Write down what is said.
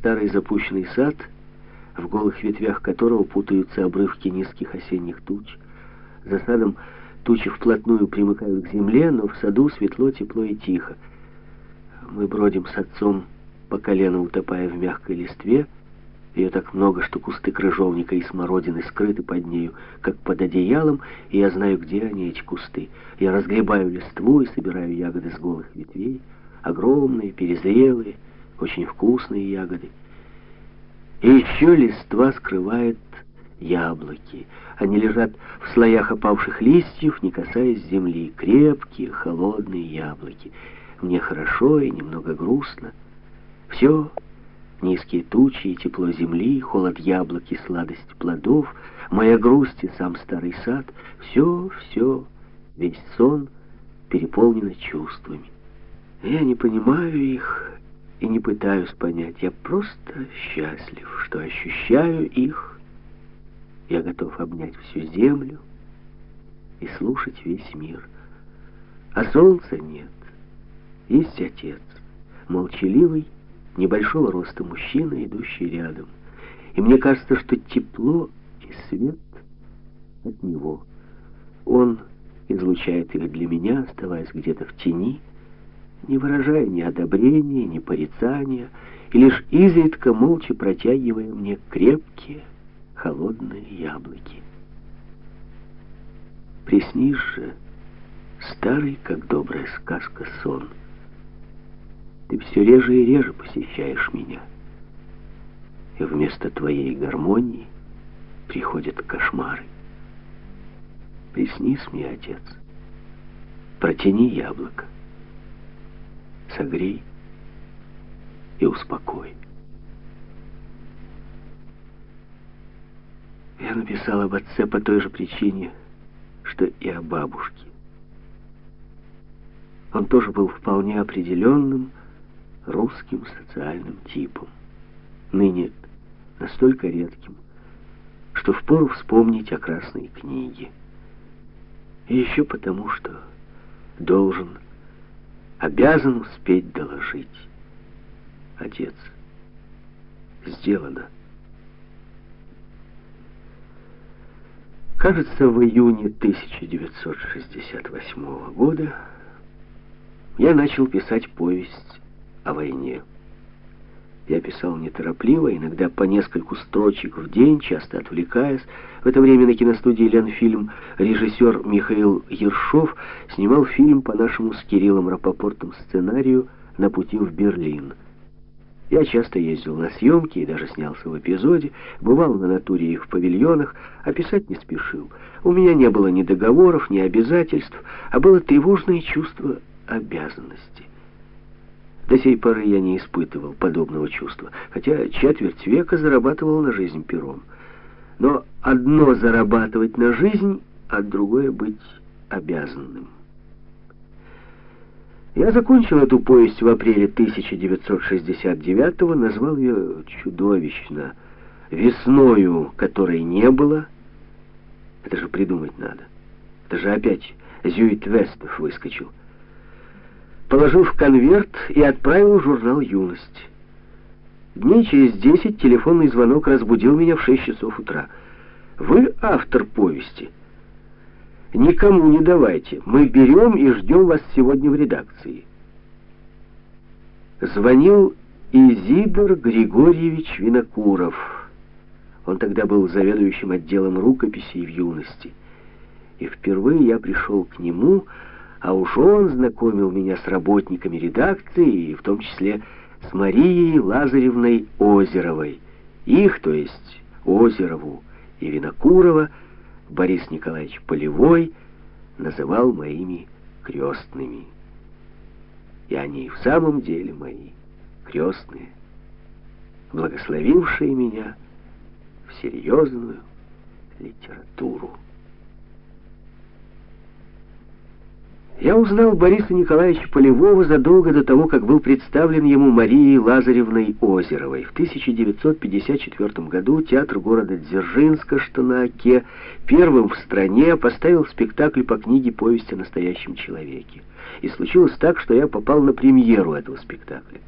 старый запущенный сад, в голых ветвях которого путаются обрывки низких осенних туч. За садом тучи вплотную примыкают к земле, но в саду светло, тепло и тихо. Мы бродим с отцом по колено, утопая в мягкой листве, ее так много, что кусты крыжовника и смородины скрыты под нею, как под одеялом, и я знаю, где они, эти кусты. Я разгребаю листву и собираю ягоды с голых ветвей, огромные, перезрелые, очень вкусные ягоды. И еще листва скрывает яблоки. Они лежат в слоях опавших листьев, не касаясь земли. Крепкие, холодные яблоки. Мне хорошо и немного грустно. Все Низкие тучи и тепло земли, холод яблок и сладость плодов, моя грусть и сам старый сад — все, все, весь сон переполнено чувствами. Я не понимаю их и не пытаюсь понять. Я просто счастлив, что ощущаю их. Я готов обнять всю землю и слушать весь мир. А солнца нет. Есть отец, молчаливый, небольшого роста мужчина, идущий рядом. И мне кажется, что тепло и свет от него. Он излучает их для меня, оставаясь где-то в тени, не выражая ни одобрения, ни порицания, и лишь изредка молча протягивая мне крепкие, холодные яблоки. Приснишь же, старый, как добрая сказка, сон — ты все реже и реже посещаешь меня. И вместо твоей гармонии приходят кошмары. Приснись мне, отец. Протяни яблоко. Согрей и успокой. Я написал об отце по той же причине, что и о бабушке. Он тоже был вполне определенным, русским социальным типом. Ныне настолько редким, что впору вспомнить о красной книге. И еще потому, что должен, обязан успеть доложить. Отец, сделано. Кажется, в июне 1968 года я начал писать повесть о войне. Я писал неторопливо, иногда по нескольку строчек в день, часто отвлекаясь. В это время на киностудии «Ленфильм» режиссер Михаил Ершов снимал фильм по нашему с Кириллом Рапопортом сценарию «На пути в Берлин». Я часто ездил на съемки и даже снялся в эпизоде, бывал на натуре и в павильонах, а писать не спешил. У меня не было ни договоров, ни обязательств, а было тревожное чувство обязанности. До сей поры я не испытывал подобного чувства, хотя четверть века зарабатывал на жизнь пером. Но одно зарабатывать на жизнь, а другое быть обязанным. Я закончил эту повесть в апреле 1969-го, назвал ее чудовищно «Весною, которой не было». Это же придумать надо. Это же опять Зюит Вестов выскочил положил в конверт и отправил журнал «Юность». Дней через десять телефонный звонок разбудил меня в шесть часов утра. «Вы автор повести?» «Никому не давайте. Мы берем и ждем вас сегодня в редакции». Звонил Изидор Григорьевич Винокуров. Он тогда был заведующим отделом рукописей в юности. И впервые я пришел к нему, а уж он знакомил меня с работниками редакции, и в том числе с Марией Лазаревной Озеровой. Их, то есть Озерову и Винокурова, Борис Николаевич Полевой называл моими крестными. И они и в самом деле мои крестные, благословившие меня в серьезную литературу. Я узнал Бориса Николаевича Полевого задолго до того, как был представлен ему Марией Лазаревной Озеровой. В 1954 году театр города Дзержинска, что на Оке, первым в стране поставил спектакль по книге «Повесть о настоящем человеке». И случилось так, что я попал на премьеру этого спектакля.